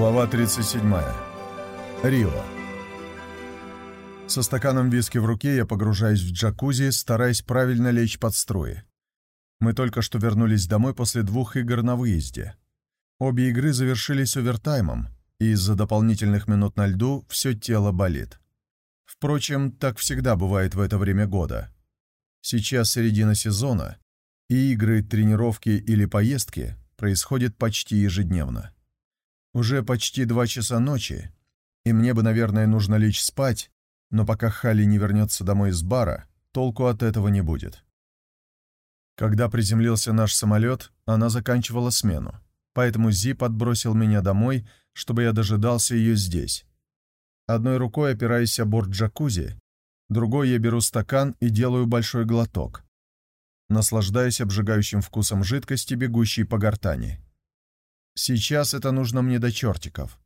Глава 37. Рио. Со стаканом виски в руке я погружаюсь в джакузи, стараясь правильно лечь под струи. Мы только что вернулись домой после двух игр на выезде. Обе игры завершились овертаймом, и из-за дополнительных минут на льду все тело болит. Впрочем, так всегда бывает в это время года. Сейчас середина сезона, и игры, тренировки или поездки происходят почти ежедневно. Уже почти два часа ночи, и мне бы, наверное, нужно лечь спать, но пока Халли не вернется домой из бара, толку от этого не будет. Когда приземлился наш самолет, она заканчивала смену, поэтому Зи подбросил меня домой, чтобы я дожидался ее здесь. Одной рукой опираясь о борт джакузи, другой я беру стакан и делаю большой глоток, наслаждаясь обжигающим вкусом жидкости, бегущей по гортани. Сейчас это нужно мне до чертиков.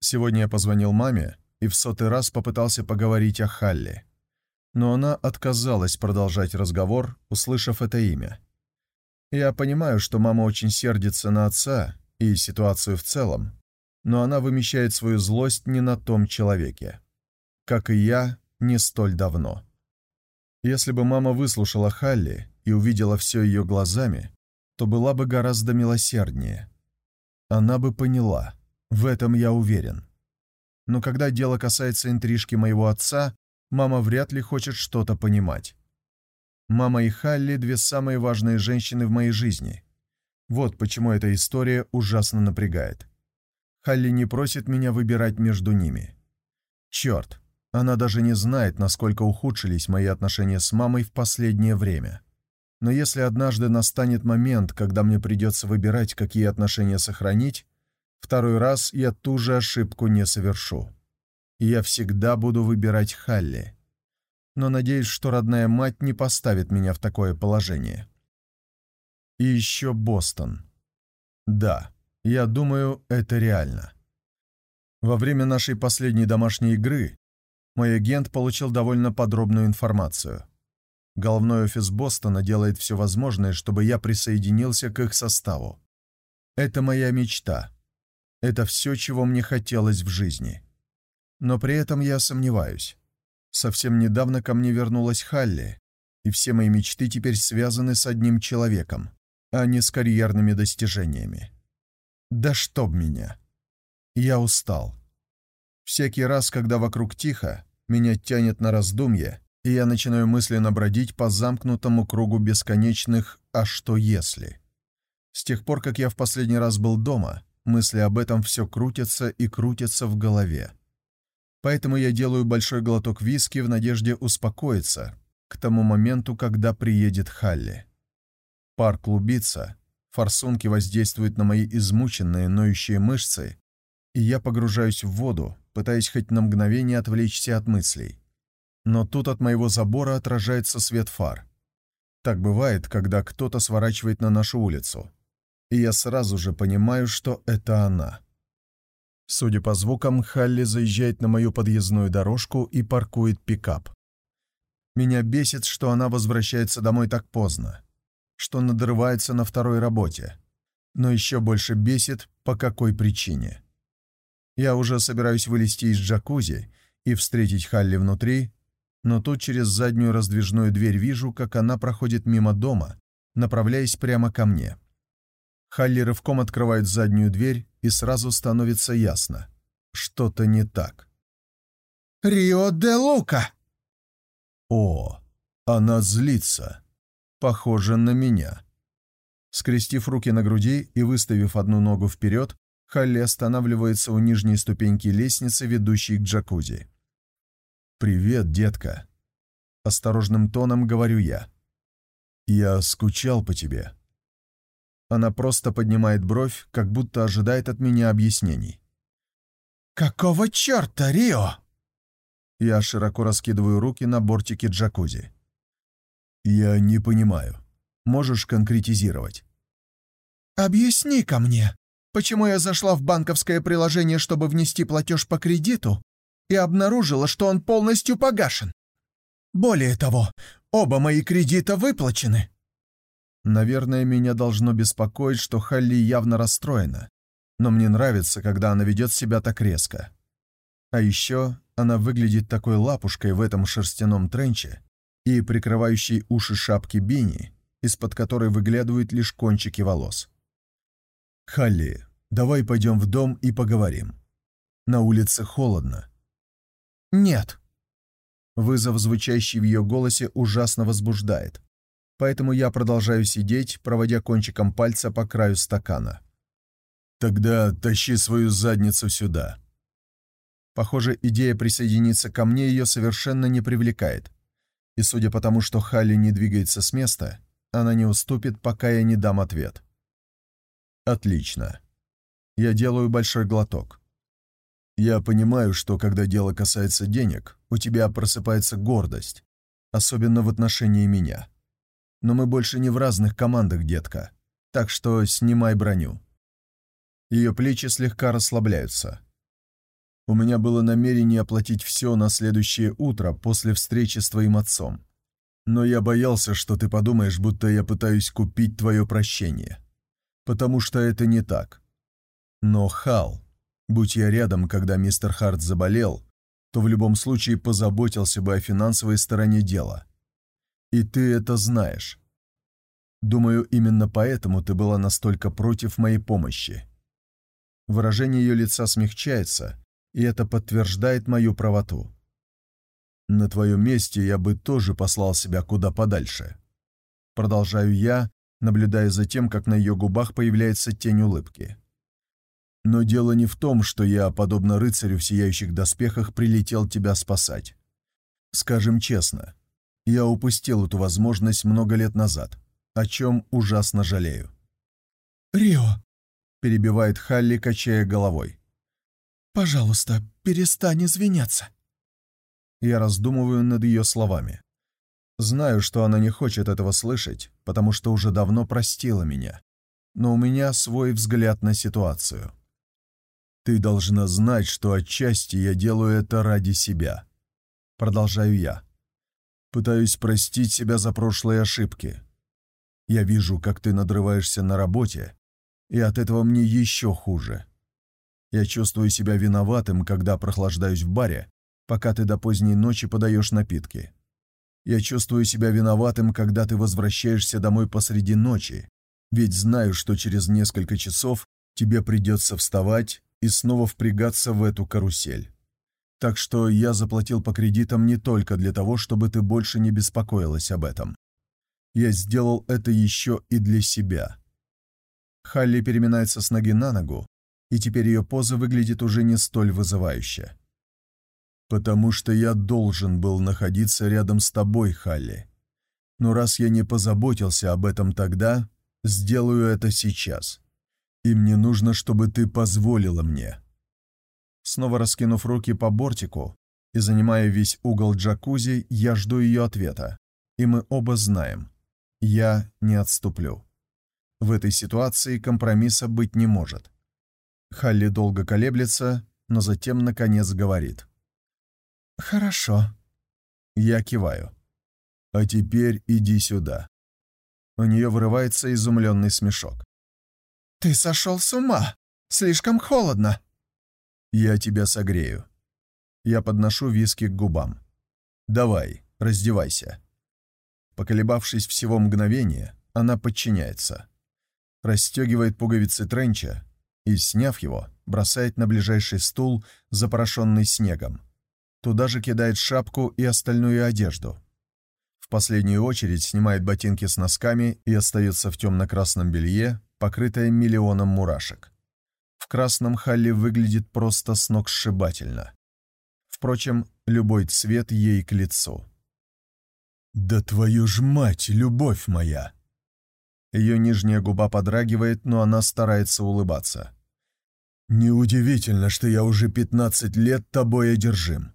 Сегодня я позвонил маме и в сотый раз попытался поговорить о Халле. Но она отказалась продолжать разговор, услышав это имя. Я понимаю, что мама очень сердится на отца и ситуацию в целом, но она вымещает свою злость не на том человеке. Как и я, не столь давно. Если бы мама выслушала Халли и увидела все ее глазами, то была бы гораздо милосерднее. Она бы поняла, в этом я уверен. Но когда дело касается интрижки моего отца, мама вряд ли хочет что-то понимать. Мама и Халли — две самые важные женщины в моей жизни. Вот почему эта история ужасно напрягает. Халли не просит меня выбирать между ними. Черт, она даже не знает, насколько ухудшились мои отношения с мамой в последнее время. Но если однажды настанет момент, когда мне придется выбирать, какие отношения сохранить, второй раз я ту же ошибку не совершу. И я всегда буду выбирать Халли. Но надеюсь, что родная мать не поставит меня в такое положение. И еще Бостон. Да, я думаю, это реально. Во время нашей последней домашней игры мой агент получил довольно подробную информацию. Головной офис Бостона делает все возможное, чтобы я присоединился к их составу. Это моя мечта. Это все, чего мне хотелось в жизни. Но при этом я сомневаюсь. Совсем недавно ко мне вернулась Халли, и все мои мечты теперь связаны с одним человеком, а не с карьерными достижениями. Да чтоб меня! Я устал. Всякий раз, когда вокруг тихо, меня тянет на раздумье, и я начинаю мысленно бродить по замкнутому кругу бесконечных «а что если?». С тех пор, как я в последний раз был дома, мысли об этом все крутятся и крутятся в голове. Поэтому я делаю большой глоток виски в надежде успокоиться к тому моменту, когда приедет Халли. Пар клубится, форсунки воздействуют на мои измученные, ноющие мышцы, и я погружаюсь в воду, пытаясь хоть на мгновение отвлечься от мыслей. Но тут от моего забора отражается свет фар. Так бывает, когда кто-то сворачивает на нашу улицу. И я сразу же понимаю, что это она. Судя по звукам, Халли заезжает на мою подъездную дорожку и паркует пикап. Меня бесит, что она возвращается домой так поздно, что надрывается на второй работе. Но еще больше бесит, по какой причине. Я уже собираюсь вылезти из джакузи и встретить Халли внутри, но тут через заднюю раздвижную дверь вижу, как она проходит мимо дома, направляясь прямо ко мне. Халли рывком открывает заднюю дверь, и сразу становится ясно. Что-то не так. «Рио де Лука!» О, она злится. Похоже на меня. Скрестив руки на груди и выставив одну ногу вперед, Халли останавливается у нижней ступеньки лестницы, ведущей к джакузи. «Привет, детка!» Осторожным тоном говорю я. «Я скучал по тебе». Она просто поднимает бровь, как будто ожидает от меня объяснений. «Какого черта, Рио?» Я широко раскидываю руки на бортике джакузи. «Я не понимаю. Можешь конкретизировать?» «Объясни-ка мне, почему я зашла в банковское приложение, чтобы внести платеж по кредиту, и обнаружила, что он полностью погашен. Более того, оба мои кредита выплачены. Наверное, меня должно беспокоить, что Халли явно расстроена. но мне нравится, когда она ведет себя так резко. А еще она выглядит такой лапушкой в этом шерстяном тренче и прикрывающей уши шапки Бини, из-под которой выглядывают лишь кончики волос. «Халли, давай пойдем в дом и поговорим. На улице холодно». «Нет». Вызов, звучащий в ее голосе, ужасно возбуждает, поэтому я продолжаю сидеть, проводя кончиком пальца по краю стакана. «Тогда тащи свою задницу сюда». Похоже, идея присоединиться ко мне ее совершенно не привлекает. И судя по тому, что Халли не двигается с места, она не уступит, пока я не дам ответ. Отлично. Я делаю большой глоток. Я понимаю, что когда дело касается денег, у тебя просыпается гордость, особенно в отношении меня. Но мы больше не в разных командах, детка, так что снимай броню. Ее плечи слегка расслабляются. У меня было намерение оплатить все на следующее утро после встречи с твоим отцом. Но я боялся, что ты подумаешь, будто я пытаюсь купить твое прощение. Потому что это не так. Но, Хал, будь я рядом, когда мистер Харт заболел, то в любом случае позаботился бы о финансовой стороне дела. И ты это знаешь. Думаю, именно поэтому ты была настолько против моей помощи. Выражение ее лица смягчается, и это подтверждает мою правоту. На твоем месте я бы тоже послал себя куда подальше. Продолжаю я, наблюдая за тем, как на ее губах появляется тень улыбки. Но дело не в том, что я, подобно рыцарю в сияющих доспехах, прилетел тебя спасать. Скажем честно, я упустил эту возможность много лет назад, о чем ужасно жалею. «Рио!» — перебивает Халли, качая головой. «Пожалуйста, перестань извиняться». Я раздумываю над ее словами. Знаю, что она не хочет этого слышать, потому что уже давно простила меня. Но у меня свой взгляд на ситуацию. «Ты должна знать, что отчасти я делаю это ради себя». Продолжаю я. Пытаюсь простить себя за прошлые ошибки. Я вижу, как ты надрываешься на работе, и от этого мне еще хуже. Я чувствую себя виноватым, когда прохлаждаюсь в баре, пока ты до поздней ночи подаешь напитки. Я чувствую себя виноватым, когда ты возвращаешься домой посреди ночи, ведь знаю, что через несколько часов тебе придется вставать и снова впрягаться в эту карусель. Так что я заплатил по кредитам не только для того, чтобы ты больше не беспокоилась об этом. Я сделал это еще и для себя. Халли переминается с ноги на ногу, и теперь ее поза выглядит уже не столь вызывающе. «Потому что я должен был находиться рядом с тобой, Халли. Но раз я не позаботился об этом тогда, сделаю это сейчас. И мне нужно, чтобы ты позволила мне». Снова раскинув руки по бортику и занимая весь угол джакузи, я жду ее ответа. И мы оба знаем. Я не отступлю. В этой ситуации компромисса быть не может. Халли долго колеблется, но затем, наконец, говорит. «Хорошо». Я киваю. «А теперь иди сюда». У нее вырывается изумленный смешок. «Ты сошел с ума! Слишком холодно!» «Я тебя согрею». Я подношу виски к губам. «Давай, раздевайся». Поколебавшись всего мгновения, она подчиняется. Расстегивает пуговицы тренча и, сняв его, бросает на ближайший стул, запорошенный снегом. Туда же кидает шапку и остальную одежду. В последнюю очередь снимает ботинки с носками и остается в темно-красном белье, покрытое миллионом мурашек. В красном Халли выглядит просто сногсшибательно. Впрочем, любой цвет ей к лицу. «Да твою ж мать, любовь моя!» Ее нижняя губа подрагивает, но она старается улыбаться. «Неудивительно, что я уже пятнадцать лет тобой одержим».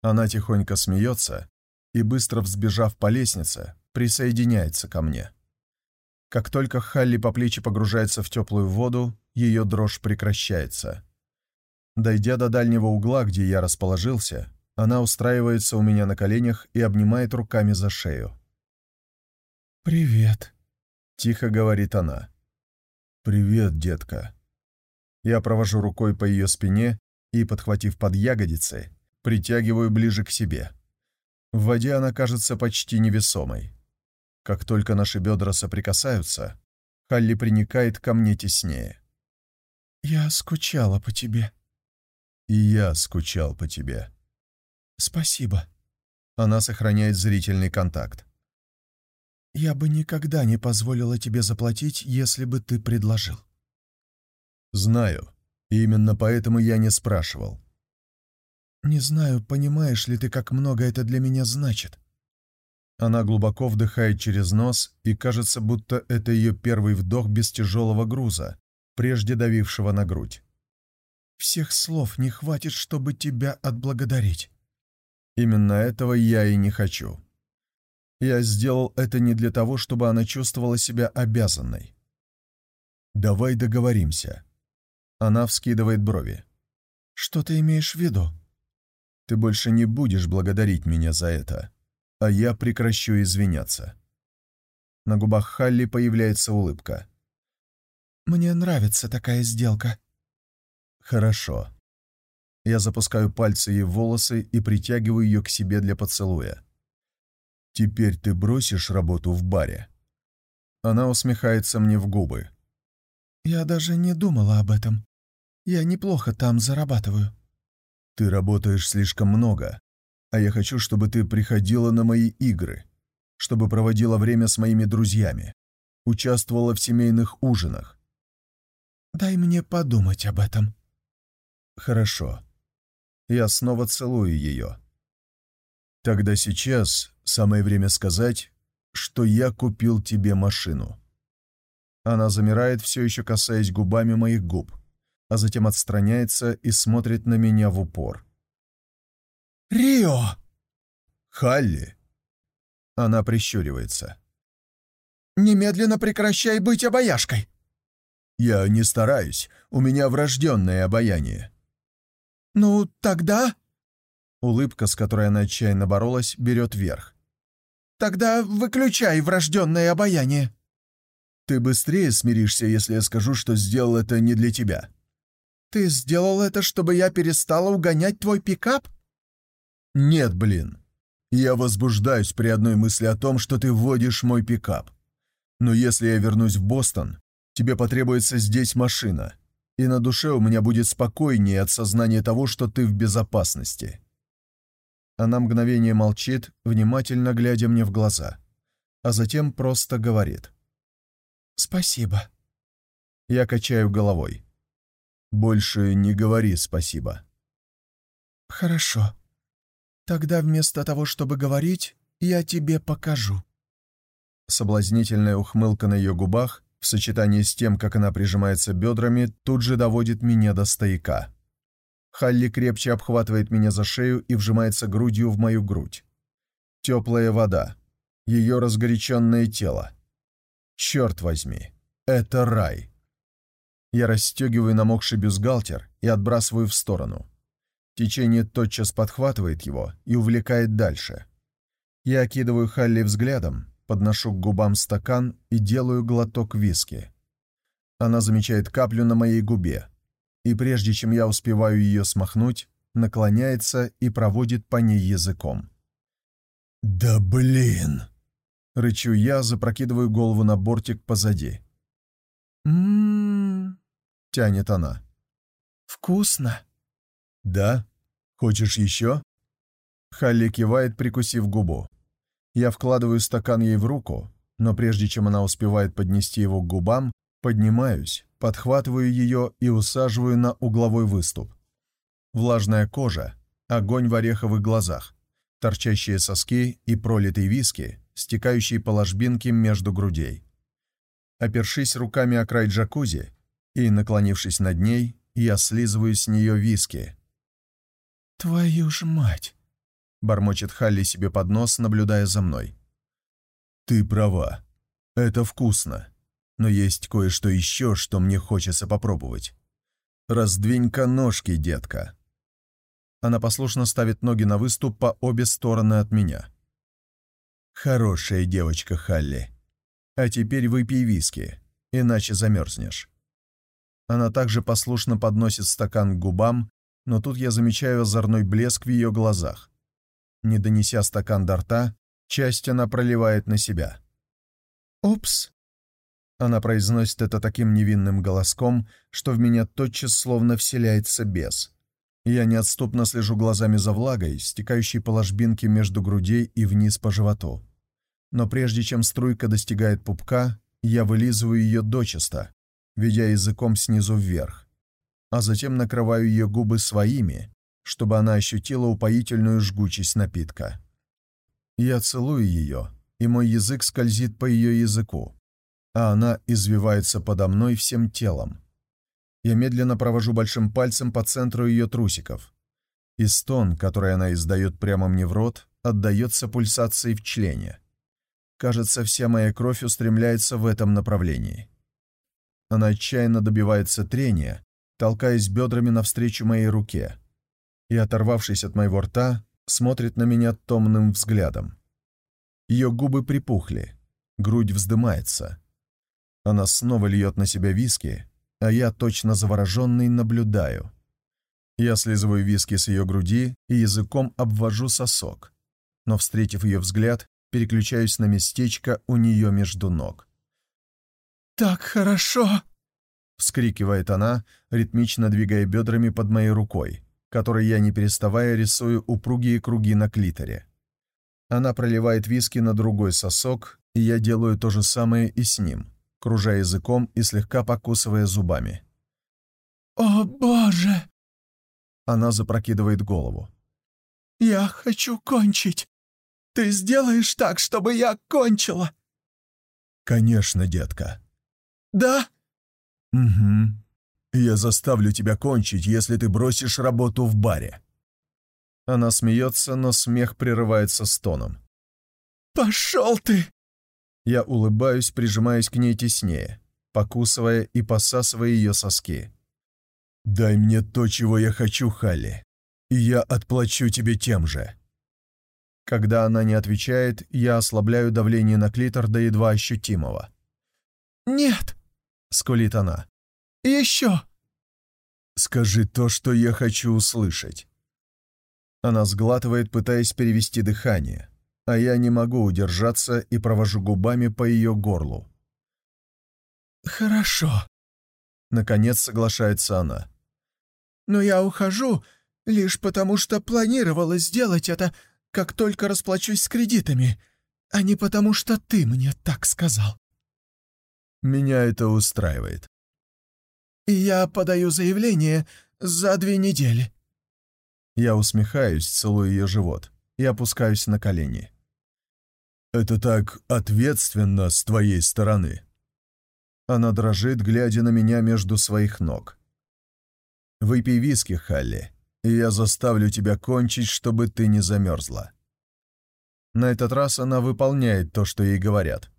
Она тихонько смеется и, быстро взбежав по лестнице, присоединяется ко мне. Как только Халли по плечи погружается в теплую воду, ее дрожь прекращается. Дойдя до дальнего угла, где я расположился, она устраивается у меня на коленях и обнимает руками за шею. «Привет», Тихо говорит она. «Привет, детка». Я провожу рукой по ее спине и, подхватив под ягодицы, притягиваю ближе к себе. В воде она кажется почти невесомой. Как только наши бедра соприкасаются, Халли приникает ко мне теснее. «Я скучала по тебе». «И я скучал по тебе». «Спасибо». Она сохраняет зрительный контакт. «Я бы никогда не позволила тебе заплатить, если бы ты предложил». «Знаю. Именно поэтому я не спрашивал». «Не знаю, понимаешь ли ты, как много это для меня значит». Она глубоко вдыхает через нос, и кажется, будто это ее первый вдох без тяжелого груза, прежде давившего на грудь. «Всех слов не хватит, чтобы тебя отблагодарить». Именно этого я и не хочу. Я сделал это не для того, чтобы она чувствовала себя обязанной. «Давай договоримся». Она вскидывает брови. «Что ты имеешь в виду?» «Ты больше не будешь благодарить меня за это, а я прекращу извиняться». На губах Халли появляется улыбка. «Мне нравится такая сделка». «Хорошо». Я запускаю пальцы ей в волосы и притягиваю ее к себе для поцелуя. «Теперь ты бросишь работу в баре?» Она усмехается мне в губы. «Я даже не думала об этом. Я неплохо там зарабатываю». «Ты работаешь слишком много, а я хочу, чтобы ты приходила на мои игры, чтобы проводила время с моими друзьями, участвовала в семейных ужинах». «Дай мне подумать об этом». «Хорошо». Я снова целую ее. Тогда сейчас самое время сказать, что я купил тебе машину. Она замирает, все еще касаясь губами моих губ, а затем отстраняется и смотрит на меня в упор. «Рио!» «Халли!» Она прищуривается. «Немедленно прекращай быть обаяшкой!» «Я не стараюсь, у меня врожденное обаяние». «Ну, тогда...» Улыбка, с которой она отчаянно боролась, берет верх. «Тогда выключай врожденное обаяние». «Ты быстрее смиришься, если я скажу, что сделал это не для тебя». «Ты сделал это, чтобы я перестала угонять твой пикап?» «Нет, блин. Я возбуждаюсь при одной мысли о том, что ты вводишь мой пикап. Но если я вернусь в Бостон, тебе потребуется здесь машина, и на душе у меня будет спокойнее от сознания того, что ты в безопасности». Она мгновение молчит, внимательно глядя мне в глаза, а затем просто говорит. «Спасибо». Я качаю головой. «Больше не говори спасибо». «Хорошо. Тогда вместо того, чтобы говорить, я тебе покажу». Соблазнительная ухмылка на ее губах в сочетании с тем, как она прижимается бедрами, тут же доводит меня до стояка. Халли крепче обхватывает меня за шею и вжимается грудью в мою грудь. Теплая вода. Ее разгоряченное тело. Черт возьми, это рай. Я расстегиваю намокший бюстгальтер и отбрасываю в сторону. Течение тотчас подхватывает его и увлекает дальше. Я окидываю Халли взглядом, подношу к губам стакан и делаю глоток виски. Она замечает каплю на моей губе, и прежде чем я успеваю ее смахнуть, наклоняется и проводит по ней языком. «Да блин!» — рычу я, запрокидываю голову на бортик позади. «М-м-м», тянет она. «Вкусно!» «Да? Хочешь еще?» Халли кивает, прикусив губу. Я вкладываю стакан ей в руку, но прежде чем она успевает поднести его к губам, поднимаюсь, подхватываю ее и усаживаю на угловой выступ. Влажная кожа, огонь в ореховых глазах, торчащие соски и пролитые виски, стекающие по ложбинке между грудей. Опершись руками о край джакузи и наклонившись над ней, я слизываю с нее виски. «Твою ж мать!» — бормочет Халли себе под нос, наблюдая за мной. «Ты права. Это вкусно. Но есть кое-что еще, что мне хочется попробовать. Раздвинь-ка ножки, детка». Она послушно ставит ноги на выступ по обе стороны от меня. «Хорошая девочка, Халли. А теперь выпей виски, иначе замерзнешь». Она также послушно подносит стакан к губам, но тут я замечаю озорной блеск в ее глазах. Не донеся стакан до рта, часть она проливает на себя. «Упс!» Она произносит это таким невинным голоском, что в меня тотчас словно вселяется бес. Я неотступно слежу глазами за влагой, стекающей по ложбинке между грудей и вниз по животу. Но прежде чем струйка достигает пупка, я вылизываю ее дочисто, ведя языком снизу вверх, а затем накрываю ее губы своими, чтобы она ощутила упоительную жгучесть напитка. Я целую ее, и мой язык скользит по ее языку, а она извивается подо мной всем телом. Я медленно провожу большим пальцем по центру ее трусиков. И стон, который она издает прямо мне в рот, отдается пульсацией в члене. Кажется, вся моя кровь устремляется в этом направлении. Она отчаянно добивается трения, толкаясь бедрами навстречу моей руке, и, оторвавшись от моего рта, смотрит на меня томным взглядом. Ее губы припухли, грудь вздымается. Она снова льет на себя виски, а я, точно завороженный, наблюдаю. Я слизываю виски с ее груди и языком обвожу сосок, но, встретив ее взгляд, переключаюсь на местечко у нее между ног. «Так хорошо!» — вскрикивает она, ритмично двигая бедрами под моей рукой, которой я, не переставая, рисую упругие круги на клиторе. Она проливает виски на другой сосок, и я делаю то же самое и с ним, кружа языком и слегка покусывая зубами. «О, Боже!» Она запрокидывает голову. «Я хочу кончить! Ты сделаешь так, чтобы я кончила?» «Конечно, детка». «Да?» «Угу. Я заставлю тебя кончить, если ты бросишь работу в баре». Она смеется, но смех прерывается стоном. «Пошел ты!» Я улыбаюсь, прижимаясь к ней теснее, покусывая и посасывая ее соски. «Дай мне то, чего я хочу, Халли, и я отплачу тебе тем же». Когда она не отвечает, я ослабляю давление на клитор до едва ощутимого. «Нет!» — скулит она. «Еще!» «Скажи то, что я хочу услышать». Она сглатывает, пытаясь перевести дыхание, а я не могу удержаться и провожу губами по ее горлу. «Хорошо», — наконец соглашается она. «Но я ухожу лишь потому, что планировала сделать это как только расплачусь с кредитами, а не потому, что ты мне так сказал». «Меня это устраивает». «И я подаю заявление за две недели». Я усмехаюсь, целую ее живот и опускаюсь на колени. «Это так ответственно с твоей стороны». Она дрожит, глядя на меня между своих ног. «Выпей виски, Халли и я заставлю тебя кончить, чтобы ты не замерзла». На этот раз она выполняет то, что ей говорят.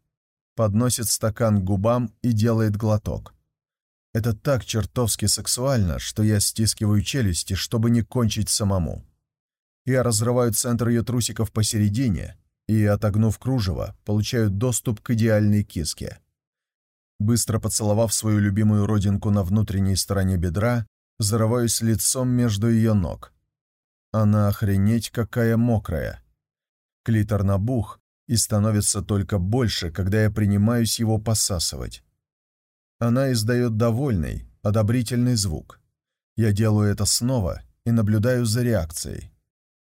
Подносит стакан к губам и делает глоток. Это так чертовски сексуально, что я стискиваю челюсти, чтобы не кончить самому. Я разрываю центр ее трусиков посередине и, отогнув кружево, получаю доступ к идеальной киске. Быстро поцеловав свою любимую родинку на внутренней стороне бедра, зарываюсь лицом между ее ног. Она охренеть какая мокрая. Клитор набух и становится только больше, когда я принимаюсь его посасывать. Она издает довольный, одобрительный звук. Я делаю это снова и наблюдаю за реакцией.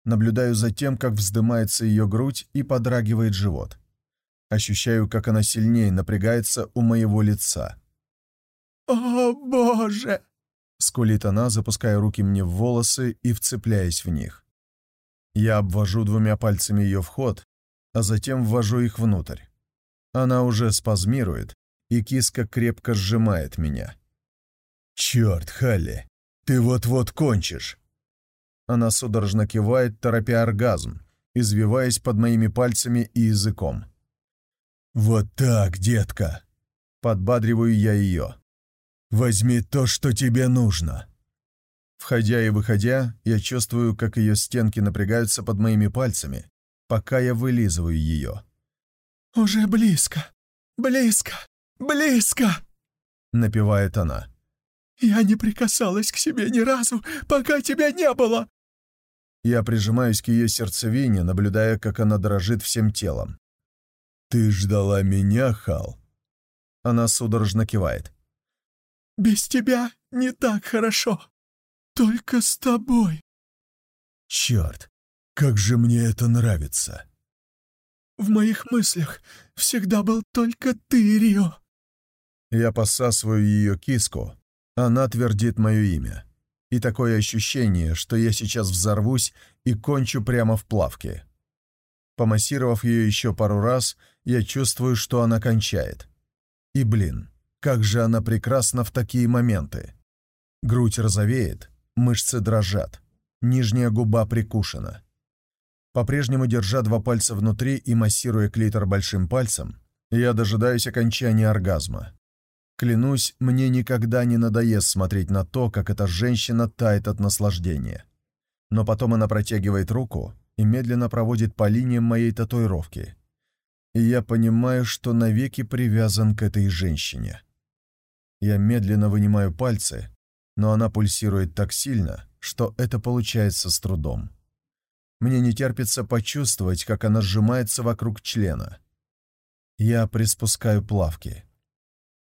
Наблюдаю за тем, как вздымается ее грудь и подрагивает живот. Ощущаю, как она сильнее напрягается у моего лица. «О, Боже!» — скулит она, запуская руки мне в волосы и вцепляясь в них. Я обвожу двумя пальцами ее вход, а затем ввожу их внутрь. Она уже спазмирует, и киска крепко сжимает меня. «Черт, Халли, ты вот-вот кончишь!» Она судорожно кивает, торопя оргазм, извиваясь под моими пальцами и языком. «Вот так, детка!» Подбадриваю я ее. Возьми то, что тебе нужно». Входя и выходя, я чувствую, как ее стенки напрягаются под моими пальцами, пока я вылизываю ее. «Уже близко, близко, близко!» — напевает она. Я не прикасалась к себе ни разу, пока тебя не было!» Я прижимаюсь к ее сердцевине, наблюдая, как она дрожит всем телом. «Ты ждала меня, Хал?» Она судорожно кивает. «Без тебя не так хорошо. Только с тобой». «Черт, как же мне это нравится!» «В моих мыслях всегда был только ты, Рио». Я посасываю ее киску, она твердит мое имя. И такое ощущение, что я сейчас взорвусь и кончу прямо в плавке. Помассировав ее еще пару раз, я чувствую, что она кончает. И, блин, как же она прекрасна в такие моменты. Грудь розовеет, мышцы дрожат, нижняя губа прикушена. По-прежнему держа два пальца внутри и массируя клитор большим пальцем, я дожидаюсь окончания оргазма. Клянусь, мне никогда не надоест смотреть на то, как эта женщина тает от наслаждения. Но потом она протягивает руку и медленно проводит по линиям моей татуировки. И я понимаю, что навеки привязан к этой женщине. Я медленно вынимаю пальцы, но она пульсирует так сильно, что это получается с трудом. Мне не терпится почувствовать, как она сжимается вокруг члена. Я приспускаю плавки.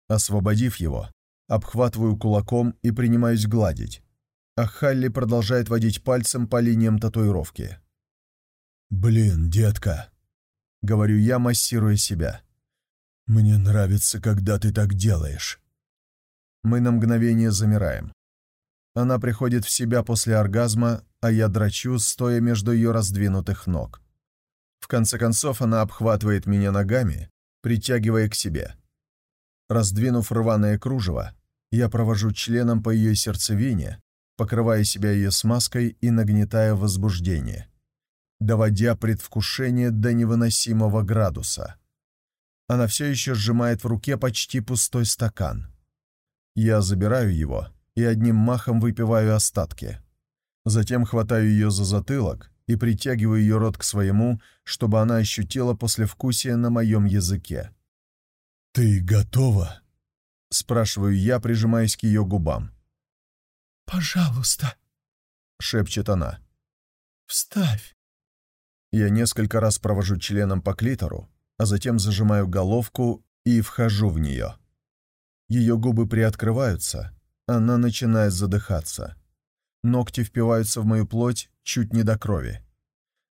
Освободив его, обхватываю кулаком и принимаюсь гладить, а Халли продолжает водить пальцем по линиям татуировки. «Блин, детка», — говорю я, массируя себя. «Мне нравится, когда ты так делаешь». Мы на мгновение замираем. Она приходит в себя после оргазма, а я драчу, стоя между ее раздвинутых ног. В конце концов она обхватывает меня ногами, притягивая к себе. Раздвинув рваное кружево, я провожу членом по ее сердцевине, покрывая себя ее смазкой и нагнетая возбуждение, доводя предвкушение до невыносимого градуса. Она все еще сжимает в руке почти пустой стакан. Я забираю его и одним махом выпиваю остатки. Затем хватаю ее за затылок и притягиваю ее рот к своему, чтобы она ощутила послевкусие на моем языке. «Ты готова?» — спрашиваю я, прижимаясь к ее губам. «Пожалуйста», — шепчет она. «Вставь». Я несколько раз провожу членом по клитору, а затем зажимаю головку и вхожу в нее. Ее губы приоткрываются, она начинает задыхаться. Ногти впиваются в мою плоть чуть не до крови.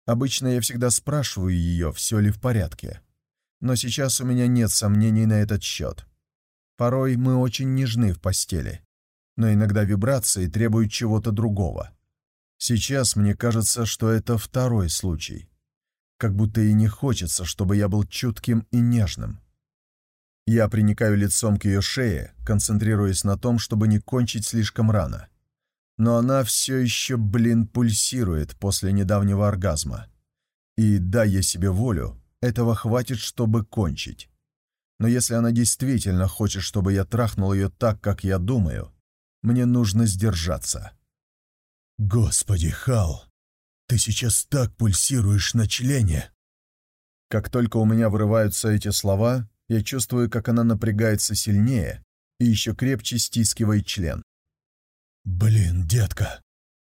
Обычно я всегда спрашиваю ее, все ли в порядке но сейчас у меня нет сомнений на этот счет. Порой мы очень нежны в постели, но иногда вибрации требуют чего-то другого. Сейчас мне кажется, что это второй случай. Как будто и не хочется, чтобы я был чутким и нежным. Я приникаю лицом к ее шее, концентрируясь на том, чтобы не кончить слишком рано. Но она все еще, блин, пульсирует после недавнего оргазма. И, дай я себе волю, этого хватит, чтобы кончить. Но если она действительно хочет, чтобы я трахнул ее так, как я думаю, мне нужно сдержаться. «Господи, Хал, ты сейчас так пульсируешь на члене!» Как только у меня вырываются эти слова, я чувствую, как она напрягается сильнее и еще крепче стискивает член. «Блин, детка,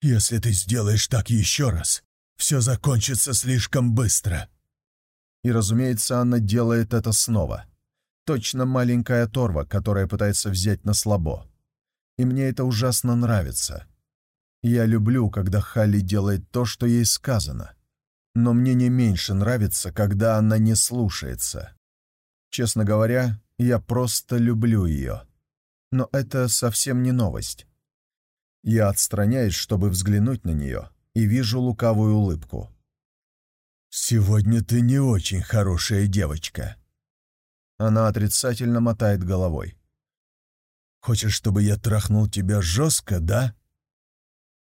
если ты сделаешь так еще раз, все закончится слишком быстро!» И, разумеется, она делает это снова. Точно маленькая торва, которая пытается взять на слабо. И мне это ужасно нравится. Я люблю, когда Халли делает то, что ей сказано. Но мне не меньше нравится, когда она не слушается. Честно говоря, я просто люблю ее. Но это совсем не новость. Я отстраняюсь, чтобы взглянуть на нее, и вижу лукавую улыбку. «Сегодня ты не очень хорошая девочка». Она отрицательно мотает головой. «Хочешь, чтобы я трахнул тебя жестко, да?»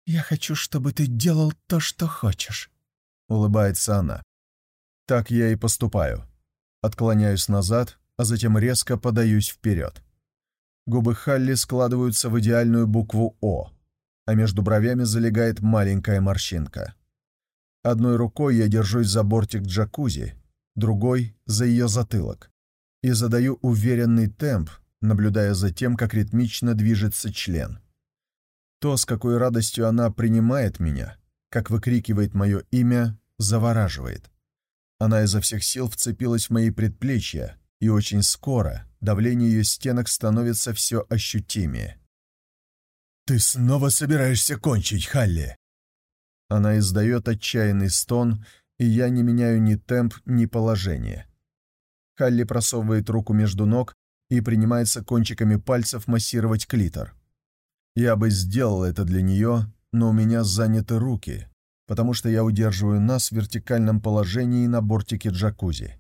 «Я хочу, чтобы ты делал то, что хочешь», — улыбается она. Так я и поступаю. Отклоняюсь назад, а затем резко подаюсь вперед. Губы Халли складываются в идеальную букву «О», а между бровями залегает маленькая морщинка. Одной рукой я держусь за бортик джакузи, другой — за ее затылок, и задаю уверенный темп, наблюдая за тем, как ритмично движется член. То, с какой радостью она принимает меня, как выкрикивает мое имя, завораживает. Она изо всех сил вцепилась в мои предплечья, и очень скоро давление ее стенок становится все ощутимее. «Ты снова собираешься кончить, Халли?» Она издает отчаянный стон, и я не меняю ни темп, ни положение. Халли просовывает руку между ног и принимается кончиками пальцев массировать клитор. Я бы сделал это для нее, но у меня заняты руки, потому что я удерживаю нас в вертикальном положении на бортике джакузи.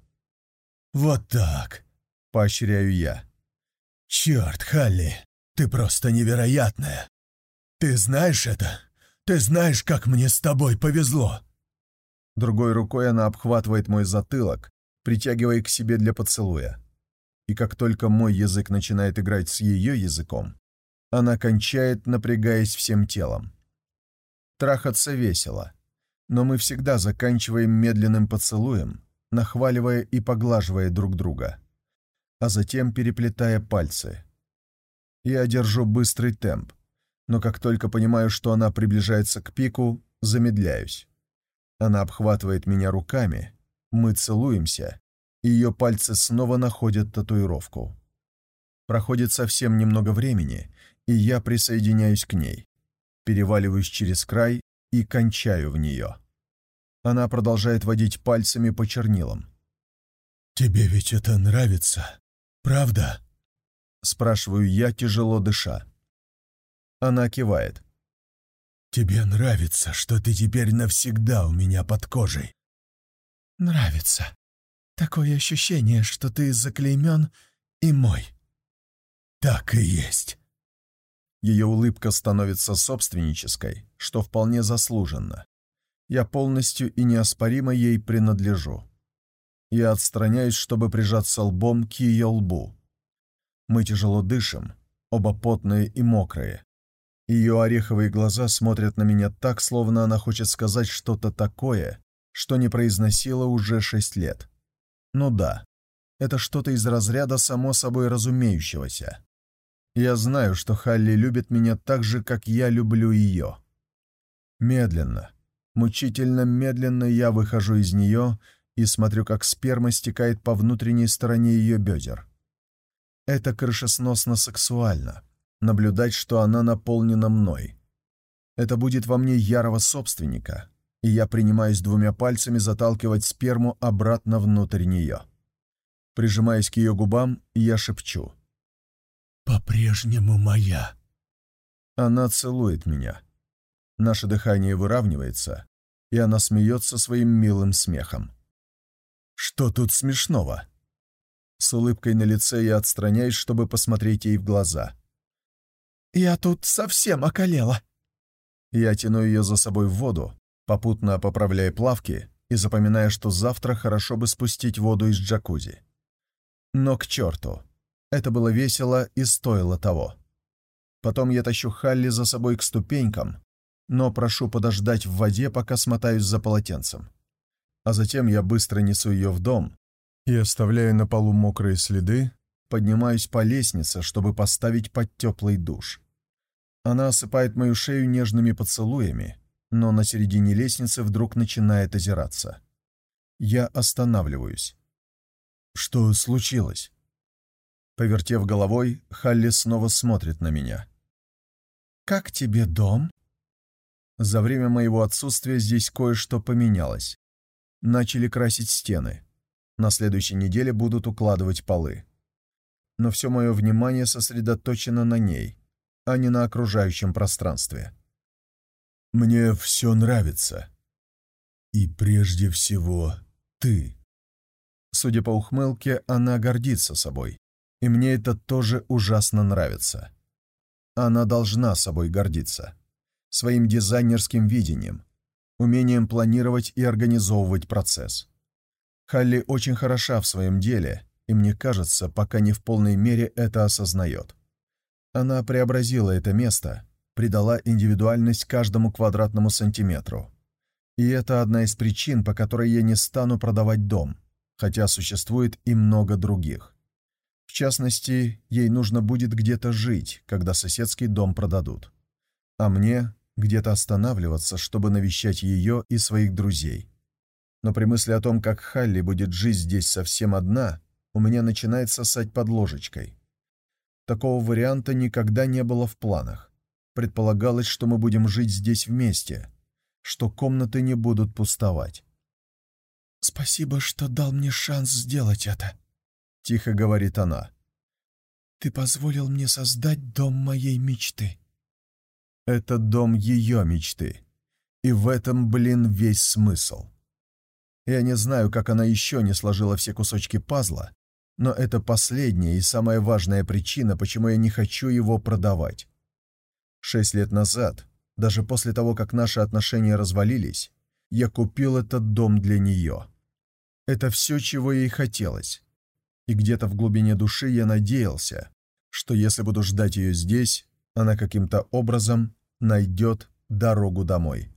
«Вот так!» — поощряю я. «Черт, Халли, ты просто невероятная! Ты знаешь это? Ты знаешь, как мне с тобой повезло!» Другой рукой она обхватывает мой затылок, притягивая к себе для поцелуя. И как только мой язык начинает играть с ее языком, она кончает, напрягаясь всем телом. Трахаться весело, но мы всегда заканчиваем медленным поцелуем, нахваливая и поглаживая друг друга, а затем переплетая пальцы. Я держу быстрый темп, но как только понимаю, что она приближается к пику, замедляюсь. Она обхватывает меня руками, мы целуемся, и ее пальцы снова находят татуировку. Проходит совсем немного времени, и я присоединяюсь к ней, переваливаюсь через край и кончаю в нее. Она продолжает водить пальцами по чернилам. «Тебе ведь это нравится, правда?» Спрашиваю я, тяжело дыша. Она кивает. «Тебе нравится, что ты теперь навсегда у меня под кожей?» «Нравится. Такое ощущение, что ты заклеймен и мой». «Так и есть». Ее улыбка становится собственнической, что вполне заслуженно. Я полностью и неоспоримо ей принадлежу. Я отстраняюсь, чтобы прижаться лбом к ее лбу. Мы тяжело дышим, оба потные и мокрые. Ее ореховые глаза смотрят на меня так, словно она хочет сказать что-то такое, что не произносила уже шесть лет. Ну да, это что-то из разряда само собой разумеющегося. Я знаю, что Халли любит меня так же, как я люблю ее. Медленно, мучительно медленно я выхожу из нее и смотрю, как сперма стекает по внутренней стороне ее бедер. Это крышесносно сексуально наблюдать, что она наполнена мной. Это будет во мне ярого собственника, и я принимаюсь двумя пальцами заталкивать сперму обратно внутрь нее. Прижимаясь к ее губам, я шепчу. «По-прежнему моя». Она целует меня. Наше дыхание выравнивается, и она смеется своим милым смехом. Что тут смешного? С улыбкой на лице я отстраняюсь, чтобы посмотреть ей в глаза. «Я тут совсем околела». Я тяну ее за собой в воду, попутно поправляя плавки и запоминая, что завтра хорошо бы спустить воду из джакузи. Но к черту. Это было весело и стоило того. Потом я тащу Халли за собой к ступенькам, но прошу подождать в воде, пока смотаюсь за полотенцем. А затем я быстро несу ее в дом и, оставляя на полу мокрые следы, поднимаюсь по лестнице, чтобы поставить под теплый душ. Она осыпает мою шею нежными поцелуями, но на середине лестницы вдруг начинает озираться. Я останавливаюсь. Что случилось? Повертев головой, Халли снова смотрит на меня. «Как тебе дом?» За время моего отсутствия здесь кое-что поменялось. Начали красить стены. На следующей неделе будут укладывать полы но все мое внимание сосредоточено на ней, а не на окружающем пространстве. «Мне все нравится. И прежде всего ты». Судя по ухмылке, она гордится собой, и мне это тоже ужасно нравится. Она должна собой гордиться. Своим дизайнерским видением, умением планировать и организовывать процесс. Халли очень хороша в своем деле — и мне кажется, пока не в полной мере это осознает. Она преобразила это место, придала индивидуальность каждому квадратному сантиметру. И это одна из причин, по которой я не стану продавать дом, хотя существует и много других. В частности, ей нужно будет где-то жить, когда соседский дом продадут. А мне где-то останавливаться, чтобы навещать ее и своих друзей. Но при мысли о том, как Халли будет жить здесь совсем одна, у меня начинает сосать под ложечкой. Такого варианта никогда не было в планах. Предполагалось, что мы будем жить здесь вместе, что комнаты не будут пустовать. «Спасибо, что дал мне шанс сделать это», — тихо говорит она. «Ты позволил мне создать дом моей мечты». Это дом ее мечты. И в этом, блин, весь смысл. Я не знаю, как она еще не сложила все кусочки пазла, но это последняя и самая важная причина, почему я не хочу его продавать. Шесть лет назад, даже после того, как наши отношения развалились, я купил этот дом для нее. Это все, чего ей хотелось. И где-то в глубине души я надеялся, что если буду ждать ее здесь, она каким-то образом найдет дорогу домой.